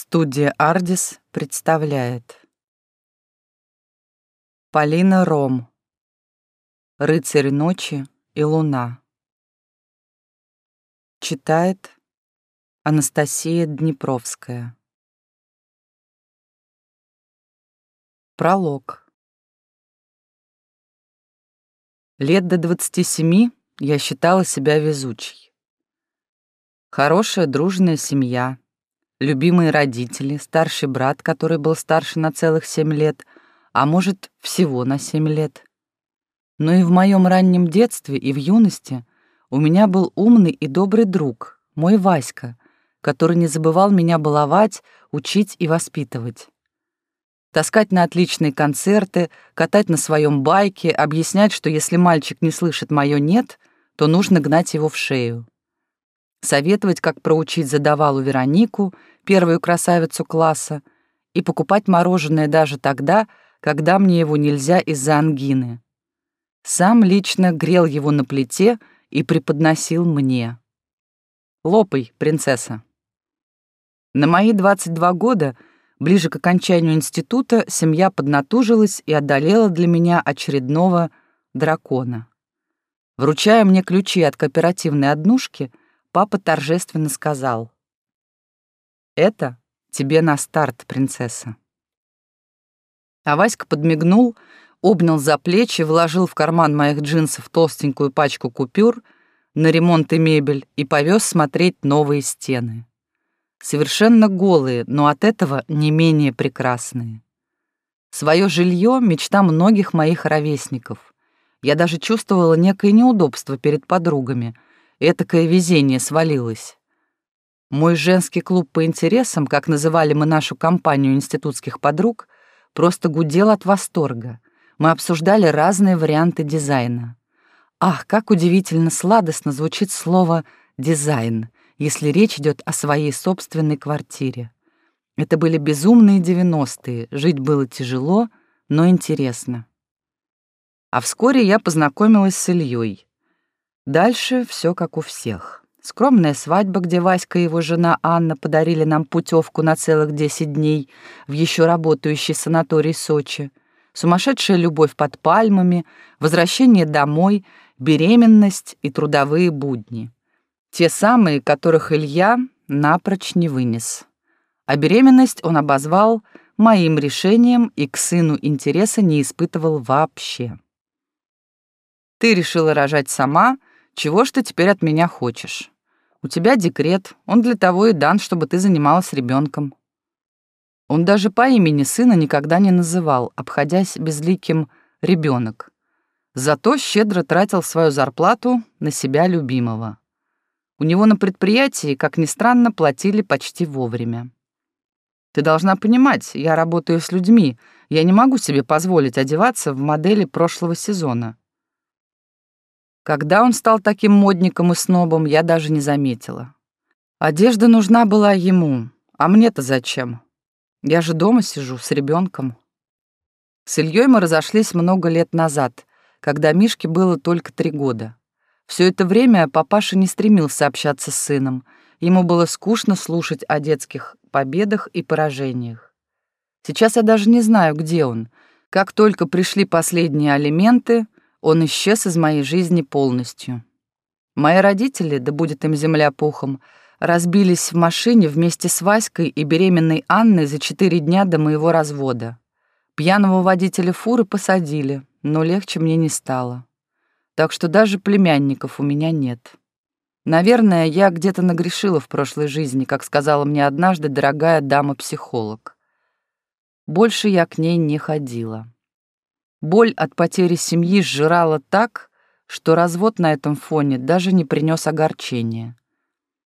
Студия «Ардис» представляет. Полина Ром. «Рыцарь ночи и луна» Читает Анастасия Днепровская. Пролог. Лет до 27 я считала себя везучей. Хорошая дружная семья, любимые родители, старший брат, который был старше на целых семь лет, а может, всего на семь лет. Но и в моем раннем детстве и в юности у меня был умный и добрый друг, мой Васька, который не забывал меня баловать, учить и воспитывать. Таскать на отличные концерты, катать на своем байке, объяснять, что если мальчик не слышит мое «нет», то нужно гнать его в шею советовать, как проучить задавалу Веронику, первую красавицу класса, и покупать мороженое даже тогда, когда мне его нельзя из-за ангины. Сам лично грел его на плите и преподносил мне. «Лопай, принцесса». На мои 22 года, ближе к окончанию института, семья поднатужилась и одолела для меня очередного дракона. Вручая мне ключи от кооперативной однушки — папа торжественно сказал. «Это тебе на старт, принцесса». А Васька подмигнул, обнял за плечи, вложил в карман моих джинсов толстенькую пачку купюр на ремонт и мебель и повез смотреть новые стены. Совершенно голые, но от этого не менее прекрасные. Свое жилье — мечта многих моих ровесников. Я даже чувствовала некое неудобство перед подругами — Этакое везение свалилось. Мой женский клуб по интересам, как называли мы нашу компанию институтских подруг, просто гудел от восторга. Мы обсуждали разные варианты дизайна. Ах, как удивительно сладостно звучит слово «дизайн», если речь идет о своей собственной квартире. Это были безумные девяностые, жить было тяжело, но интересно. А вскоре я познакомилась с Ильей. Дальше все как у всех. Скромная свадьба, где Васька и его жена Анна подарили нам путевку на целых 10 дней в еще работающий санаторий Сочи. Сумасшедшая любовь под пальмами, возвращение домой, беременность и трудовые будни. Те самые, которых Илья напрочь не вынес. А беременность он обозвал моим решением и к сыну интереса не испытывал вообще. «Ты решила рожать сама», чего ж ты теперь от меня хочешь? У тебя декрет, он для того и дан, чтобы ты занималась ребенком. Он даже по имени сына никогда не называл, обходясь безликим ребенок. Зато щедро тратил свою зарплату на себя любимого. У него на предприятии, как ни странно, платили почти вовремя. Ты должна понимать, я работаю с людьми, я не могу себе позволить одеваться в модели прошлого сезона. Когда он стал таким модником и снобом, я даже не заметила. Одежда нужна была ему, а мне-то зачем? Я же дома сижу с ребенком. С Ильей мы разошлись много лет назад, когда Мишке было только три года. Все это время папаша не стремился общаться с сыном. Ему было скучно слушать о детских победах и поражениях. Сейчас я даже не знаю, где он. Как только пришли последние алименты — он исчез из моей жизни полностью. Мои родители, да будет им земля пухом, разбились в машине вместе с Васькой и беременной Анной за четыре дня до моего развода. Пьяного водителя фуры посадили, но легче мне не стало. Так что даже племянников у меня нет. Наверное, я где-то нагрешила в прошлой жизни, как сказала мне однажды дорогая дама-психолог. Больше я к ней не ходила. Боль от потери семьи сжирала так, что развод на этом фоне даже не принес огорчения.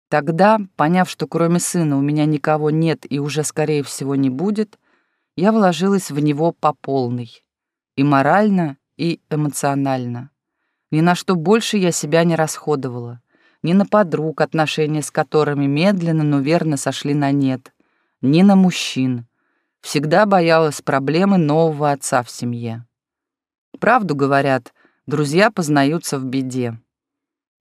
Тогда, поняв, что кроме сына у меня никого нет и уже, скорее всего, не будет, я вложилась в него по полной. И морально, и эмоционально. Ни на что больше я себя не расходовала. Ни на подруг, отношения с которыми медленно, но верно сошли на нет. Ни на мужчин. Всегда боялась проблемы нового отца в семье. Правду говорят, друзья познаются в беде.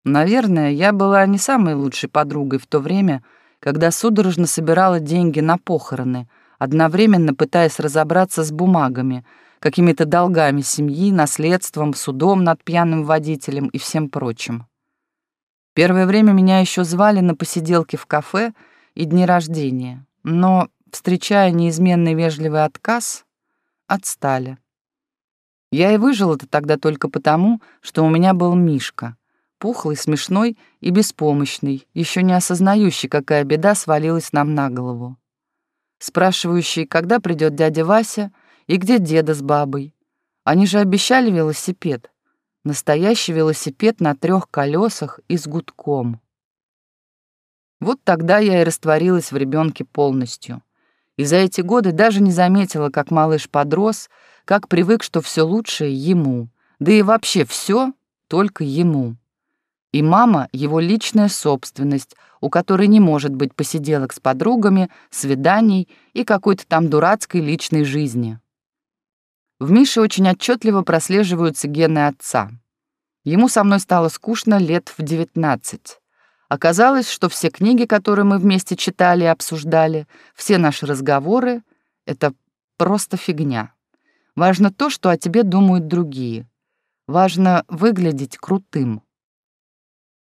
Наверное, я была не самой лучшей подругой в то время когда судорожно собирала деньги на похороны, одновременно пытаясь разобраться с бумагами, какими-то долгами семьи, наследством, судом над пьяным водителем и всем прочим. Первое время меня еще звали на посиделки в кафе и дни рождения, но, встречая неизменный вежливый отказ, отстали. Я и выжил это тогда только потому, что у меня был Мишка, пухлый, смешной и беспомощный, еще не осознающий, какая беда свалилась нам на голову. Спрашивающий, когда придет дядя Вася и где деда с бабой. Они же обещали велосипед. Настоящий велосипед на трех колесах и с гудком. Вот тогда я и растворилась в ребенке полностью. И за эти годы даже не заметила, как малыш подрос, как привык, что все лучшее ему, да и вообще все только ему. И мама — его личная собственность, у которой не может быть посиделок с подругами, свиданий и какой-то там дурацкой личной жизни. В Мише очень отчетливо прослеживаются гены отца. Ему со мной стало скучно лет в девятнадцать. Оказалось, что все книги, которые мы вместе читали и обсуждали, все наши разговоры — это просто фигня. Важно то, что о тебе думают другие. Важно выглядеть крутым.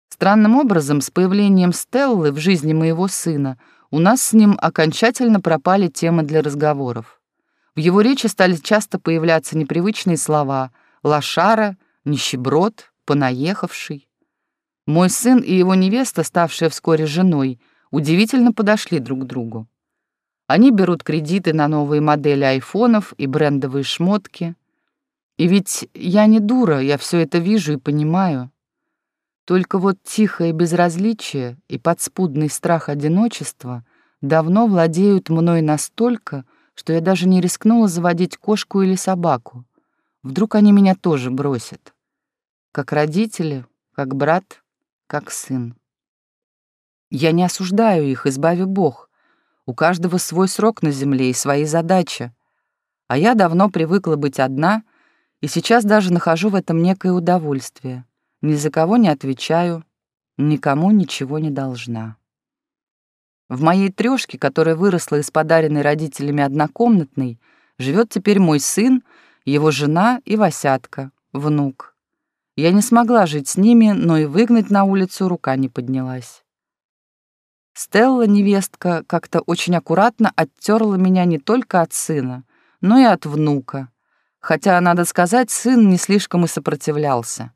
Странным образом, с появлением Стеллы в жизни моего сына у нас с ним окончательно пропали темы для разговоров. В его речи стали часто появляться непривычные слова «лошара», «нищеброд», «понаехавший». Мой сын и его невеста, ставшая вскоре женой, удивительно подошли друг к другу. Они берут кредиты на новые модели айфонов и брендовые шмотки. И ведь я не дура, я все это вижу и понимаю. Только вот тихое безразличие и подспудный страх одиночества давно владеют мной настолько, что я даже не рискнула заводить кошку или собаку. Вдруг они меня тоже бросят. Как родители, как брат, как сын. Я не осуждаю их, избави Бог. У каждого свой срок на земле и свои задачи. А я давно привыкла быть одна, и сейчас даже нахожу в этом некое удовольствие. Ни за кого не отвечаю, никому ничего не должна. В моей трёшке, которая выросла из подаренной родителями однокомнатной, живет теперь мой сын, его жена и Васятка, внук. Я не смогла жить с ними, но и выгнать на улицу рука не поднялась. Стелла, невестка, как-то очень аккуратно оттерла меня не только от сына, но и от внука. Хотя, надо сказать, сын не слишком и сопротивлялся.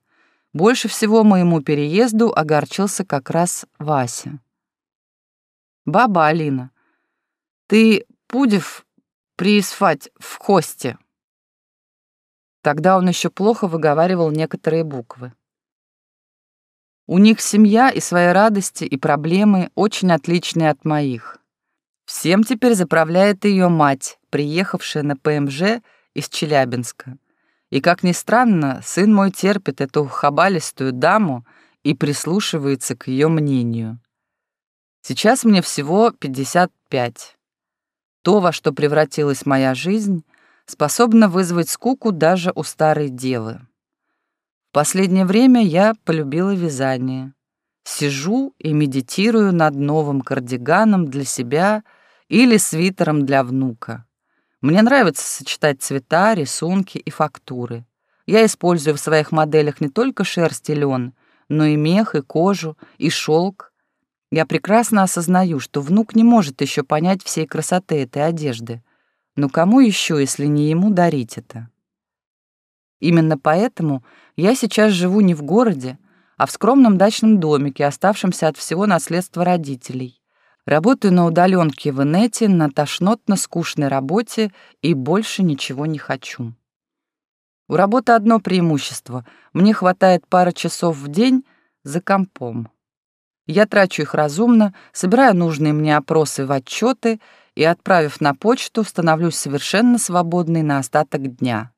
Больше всего моему переезду огорчился как раз Вася. «Баба Алина, ты будешь приисфать в кости?» Тогда он еще плохо выговаривал некоторые буквы. У них семья и свои радости и проблемы очень отличные от моих. Всем теперь заправляет ее мать, приехавшая на ПМЖ из Челябинска. И, как ни странно, сын мой терпит эту хабалистую даму и прислушивается к ее мнению. Сейчас мне всего 55. То, во что превратилась моя жизнь, способно вызвать скуку даже у старой девы. Последнее время я полюбила вязание. Сижу и медитирую над новым кардиганом для себя или свитером для внука. Мне нравится сочетать цвета, рисунки и фактуры. Я использую в своих моделях не только шерсть и лен, но и мех, и кожу, и шелк. Я прекрасно осознаю, что внук не может еще понять всей красоты этой одежды. Но кому еще, если не ему, дарить это? Именно поэтому я сейчас живу не в городе, а в скромном дачном домике, оставшемся от всего наследства родителей. Работаю на удаленке в инете, на тошнотно-скучной работе и больше ничего не хочу. У работы одно преимущество — мне хватает пары часов в день за компом. Я трачу их разумно, собираю нужные мне опросы в отчеты и, отправив на почту, становлюсь совершенно свободной на остаток дня.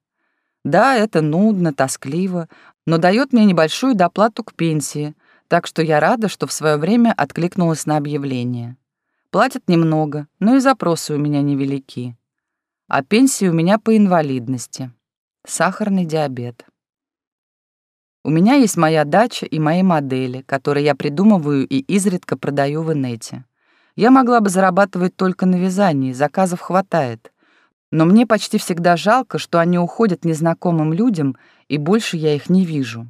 Да, это нудно, тоскливо, но дает мне небольшую доплату к пенсии, так что я рада, что в свое время откликнулась на объявление. Платят немного, но и запросы у меня невелики. А пенсия у меня по инвалидности. Сахарный диабет. У меня есть моя дача и мои модели, которые я придумываю и изредка продаю в инете. Я могла бы зарабатывать только на вязании, заказов хватает. Но мне почти всегда жалко, что они уходят незнакомым людям, и больше я их не вижу.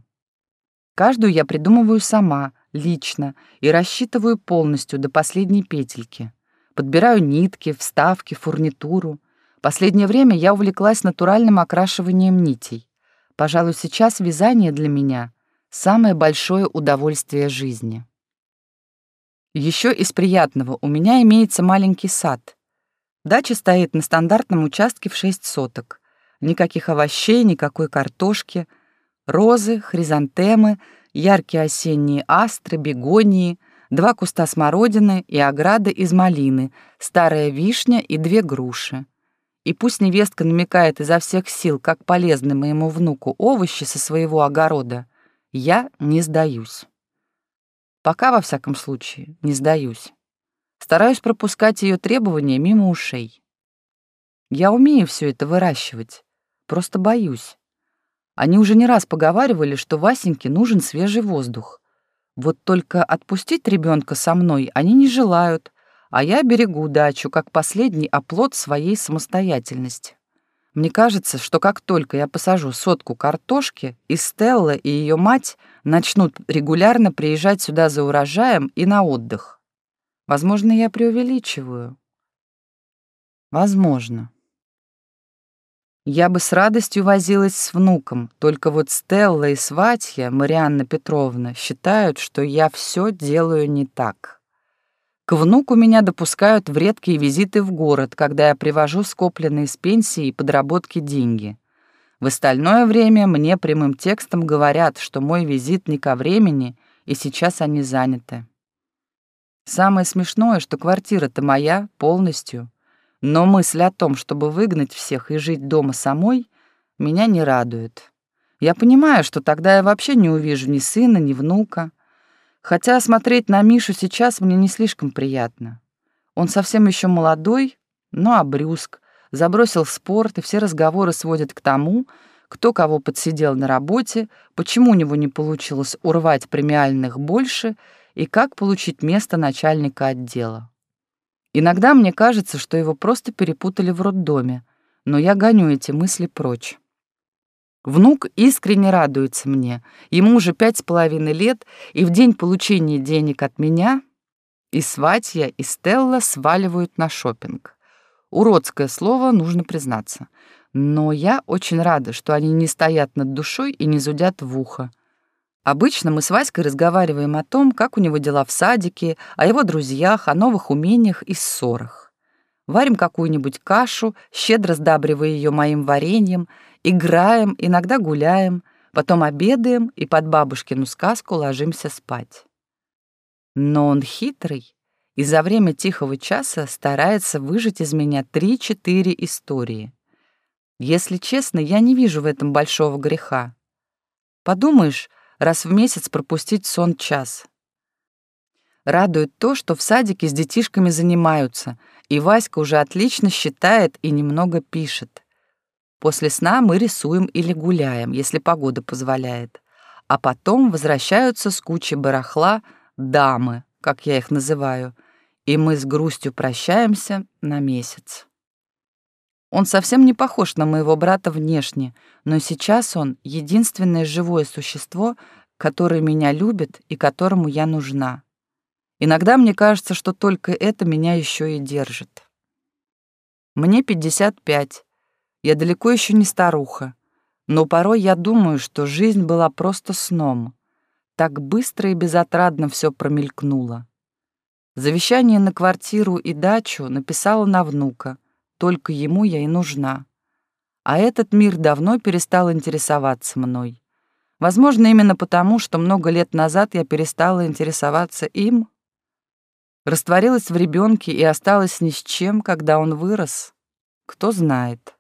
Каждую я придумываю сама, лично, и рассчитываю полностью до последней петельки. Подбираю нитки, вставки, фурнитуру. Последнее время я увлеклась натуральным окрашиванием нитей. Пожалуй, сейчас вязание для меня — самое большое удовольствие жизни. Еще из приятного у меня имеется маленький сад. Дача стоит на стандартном участке в 6 соток. Никаких овощей, никакой картошки. Розы, хризантемы, яркие осенние астры, бегонии, два куста смородины и ограда из малины, старая вишня и две груши. И пусть невестка намекает изо всех сил, как полезны моему внуку овощи со своего огорода, я не сдаюсь. Пока, во всяком случае, не сдаюсь. Стараюсь пропускать ее требования мимо ушей. Я умею все это выращивать, просто боюсь. Они уже не раз поговаривали, что Васеньке нужен свежий воздух. Вот только отпустить ребенка со мной они не желают, а я берегу дачу как последний оплот своей самостоятельности. Мне кажется, что как только я посажу сотку картошки, и Стелла, и ее мать начнут регулярно приезжать сюда за урожаем и на отдых. Возможно, я преувеличиваю. Возможно. Я бы с радостью возилась с внуком, только вот Стелла и Сватья, Марианна Петровна, считают, что я все делаю не так. К внуку меня допускают в редкие визиты в город, когда я привожу скопленные с пенсии и подработки деньги. В остальное время мне прямым текстом говорят, что мой визит не ко времени, и сейчас они заняты. Самое смешное, что квартира-то моя полностью, но мысль о том, чтобы выгнать всех и жить дома самой, меня не радует. Я понимаю, что тогда я вообще не увижу ни сына, ни внука, Хотя смотреть на Мишу сейчас мне не слишком приятно. Он совсем еще молодой, но обрюзг, забросил спорт, и все разговоры сводят к тому, кто кого подсидел на работе, почему у него не получилось урвать премиальных больше и как получить место начальника отдела. Иногда мне кажется, что его просто перепутали в роддоме, но я гоню эти мысли прочь. Внук искренне радуется мне. Ему уже пять с половиной лет, и в день получения денег от меня и Сватья, и Стелла сваливают на шопинг. Уродское слово, нужно признаться. Но я очень рада, что они не стоят над душой и не зудят в ухо. Обычно мы с Васькой разговариваем о том, как у него дела в садике, о его друзьях, о новых умениях и ссорах. Варим какую-нибудь кашу, щедро сдабривая ее моим вареньем, играем, иногда гуляем, потом обедаем и под бабушкину сказку ложимся спать. Но он хитрый и за время тихого часа старается выжать из меня три-четыре истории. Если честно, я не вижу в этом большого греха. Подумаешь, раз в месяц пропустить сон час. Радует то, что в садике с детишками занимаются, и Васька уже отлично считает и немного пишет. После сна мы рисуем или гуляем, если погода позволяет. А потом возвращаются с кучей барахла дамы, как я их называю, и мы с грустью прощаемся на месяц. Он совсем не похож на моего брата внешне, но сейчас он — единственное живое существо, которое меня любит и которому я нужна. Иногда мне кажется, что только это меня еще и держит. Мне 55, я далеко еще не старуха, но порой я думаю, что жизнь была просто сном. Так быстро и безотрадно все промелькнуло. Завещание на квартиру и дачу написала на внука, только ему я и нужна. А этот мир давно перестал интересоваться мной. Возможно, именно потому, что много лет назад я перестала интересоваться им. Растворилась в ребенке и осталась ни с чем, когда он вырос. Кто знает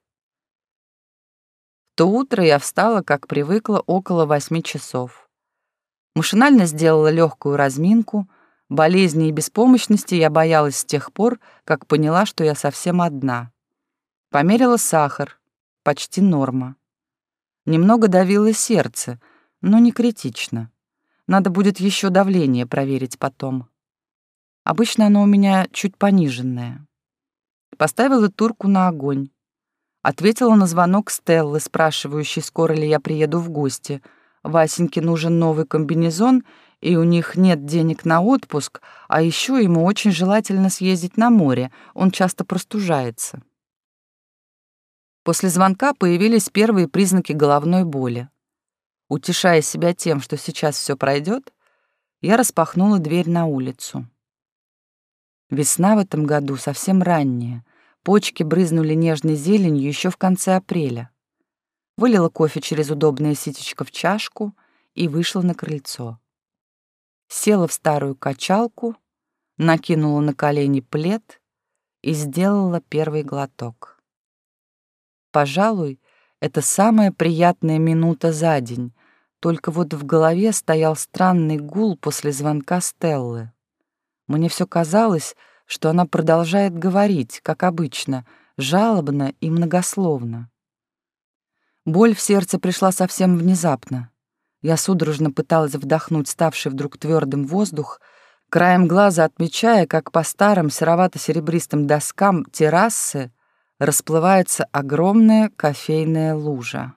то утро я встала, как привыкла, около восьми часов. Машинально сделала легкую разминку. Болезни и беспомощности я боялась с тех пор, как поняла, что я совсем одна. Померила сахар. Почти норма. Немного давило сердце, но не критично. Надо будет еще давление проверить потом. Обычно оно у меня чуть пониженное. Поставила турку на огонь. Ответила на звонок Стеллы, спрашивающей, скоро ли я приеду в гости. Васеньке нужен новый комбинезон, и у них нет денег на отпуск, а еще ему очень желательно съездить на море, он часто простужается. После звонка появились первые признаки головной боли. Утешая себя тем, что сейчас все пройдет, я распахнула дверь на улицу. Весна в этом году совсем ранняя, Почки брызнули нежной зеленью еще в конце апреля. Вылила кофе через удобное ситечко в чашку и вышла на крыльцо. Села в старую качалку, накинула на колени плед и сделала первый глоток. Пожалуй, это самая приятная минута за день, только вот в голове стоял странный гул после звонка Стеллы. Мне все казалось, что она продолжает говорить, как обычно, жалобно и многословно. Боль в сердце пришла совсем внезапно. Я судорожно пыталась вдохнуть ставший вдруг твердым воздух, краем глаза отмечая, как по старым серовато-серебристым доскам террасы расплывается огромная кофейная лужа.